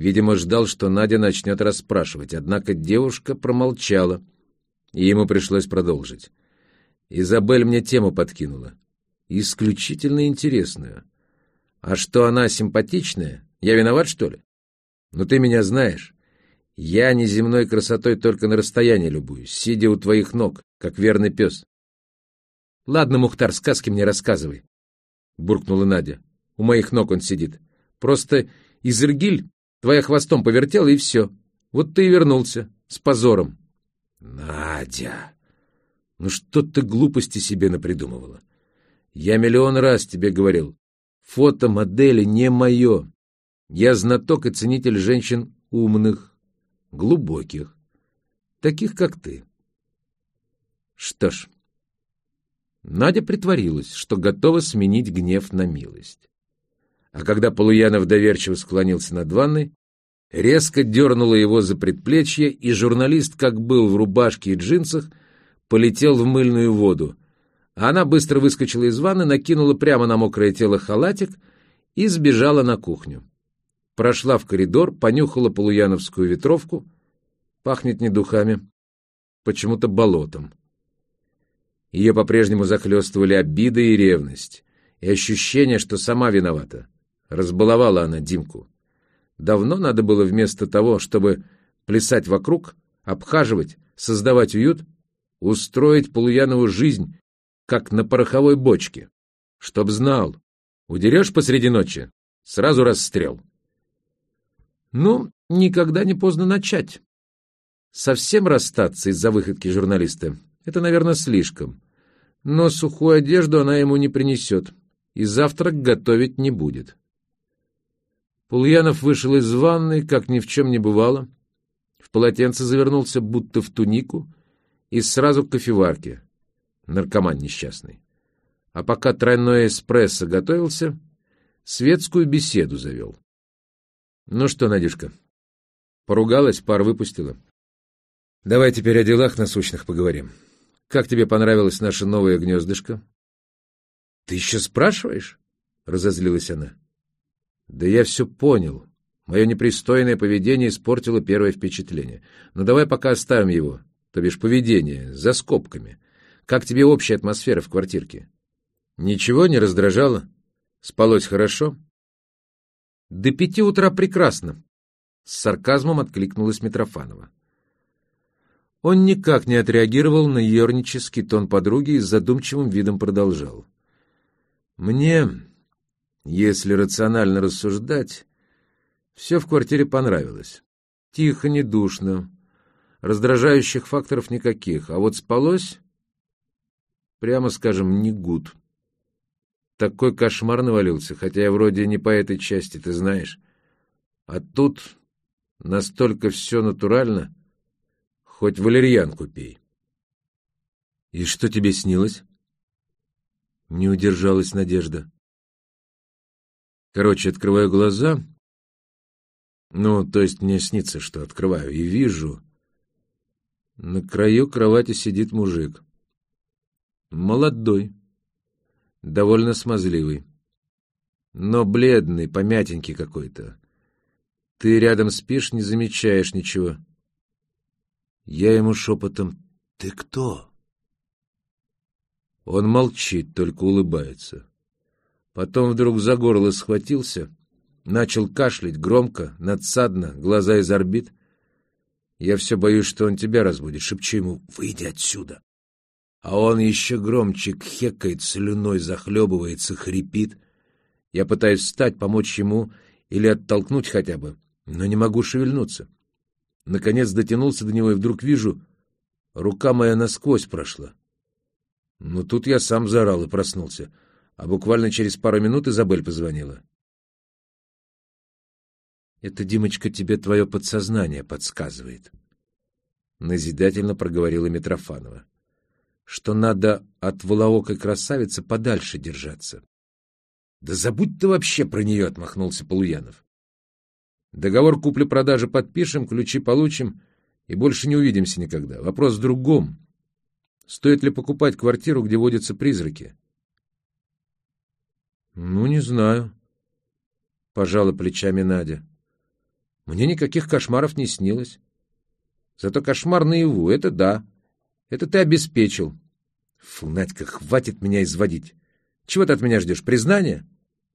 Видимо, ждал, что Надя начнет расспрашивать, однако девушка промолчала, и ему пришлось продолжить. Изабель мне тему подкинула. Исключительно интересную. А что она симпатичная, я виноват, что ли? Но ты меня знаешь. Я неземной красотой только на расстоянии любуюсь, сидя у твоих ног, как верный пес. — Ладно, Мухтар, сказки мне рассказывай, — буркнула Надя. — У моих ног он сидит. Просто Изергиль твоя хвостом повертела, и все. Вот ты и вернулся, с позором. — Надя! Ну что ты глупости себе напридумывала? Я миллион раз тебе говорил, фото модели не мое. Я знаток и ценитель женщин умных, глубоких, таких, как ты. Что ж, Надя притворилась, что готова сменить гнев на милость. А когда Полуянов доверчиво склонился над ванной, резко дернула его за предплечье, и журналист, как был в рубашке и джинсах, полетел в мыльную воду. Она быстро выскочила из ванны, накинула прямо на мокрое тело халатик и сбежала на кухню прошла в коридор, понюхала полуяновскую ветровку. Пахнет не духами, почему-то болотом. Ее по-прежнему захлестывали обиды и ревность, и ощущение, что сама виновата. Разбаловала она Димку. Давно надо было вместо того, чтобы плясать вокруг, обхаживать, создавать уют, устроить Полуянову жизнь, как на пороховой бочке. Чтоб знал, удерешь посреди ночи, сразу расстрел. Ну, никогда не поздно начать. Совсем расстаться из-за выходки журналиста — это, наверное, слишком. Но сухую одежду она ему не принесет, и завтрак готовить не будет. Пульянов вышел из ванной, как ни в чем не бывало, в полотенце завернулся, будто в тунику, и сразу к кофеварке. Наркоман несчастный. А пока тройной эспрессо готовился, светскую беседу завел. Ну что, Надюшка, поругалась, пар выпустила? Давай теперь о делах насущных поговорим. Как тебе понравилось наше новое гнездышко? Ты еще спрашиваешь? Разозлилась она. Да я все понял. Мое непристойное поведение испортило первое впечатление. Но давай пока оставим его, то бишь поведение, за скобками. Как тебе общая атмосфера в квартирке? Ничего не раздражало? Спалось хорошо? — до пяти утра прекрасно, — с сарказмом откликнулась Митрофанова. Он никак не отреагировал на ернический тон подруги и с задумчивым видом продолжал. «Мне, если рационально рассуждать, все в квартире понравилось. Тихо, не душно, раздражающих факторов никаких, а вот спалось, прямо скажем, не гуд. Такой кошмар навалился, хотя я вроде не по этой части, ты знаешь. А тут настолько все натурально, хоть валерьянку пей. И что тебе снилось? Не удержалась Надежда. Короче, открываю глаза. Ну, то есть мне снится, что открываю, и вижу. На краю кровати сидит мужик. Молодой довольно смазливый. Но бледный, помятенький какой-то. Ты рядом спишь, не замечаешь ничего. Я ему шепотом «Ты кто?» Он молчит, только улыбается. Потом вдруг за горло схватился, начал кашлять громко, надсадно, глаза из орбит. Я все боюсь, что он тебя разбудит. Шепчу ему «Выйди отсюда!» А он еще громче хекает, слюной захлебывается, хрипит. Я пытаюсь встать, помочь ему или оттолкнуть хотя бы, но не могу шевельнуться. Наконец дотянулся до него и вдруг вижу, рука моя насквозь прошла. Но тут я сам заорал и проснулся, а буквально через пару минут Изабель позвонила. «Это, Димочка, тебе твое подсознание подсказывает», — назидательно проговорила Митрофанова что надо от волоокой красавицы подальше держаться. — Да забудь ты вообще про нее, — отмахнулся Полуянов. — Договор купли-продажи подпишем, ключи получим и больше не увидимся никогда. Вопрос в другом. Стоит ли покупать квартиру, где водятся призраки? — Ну, не знаю, — пожала плечами Надя. — Мне никаких кошмаров не снилось. Зато кошмар наяву — это да. Это ты обеспечил. Фу, Надька, хватит меня изводить. Чего ты от меня ждешь? Признания?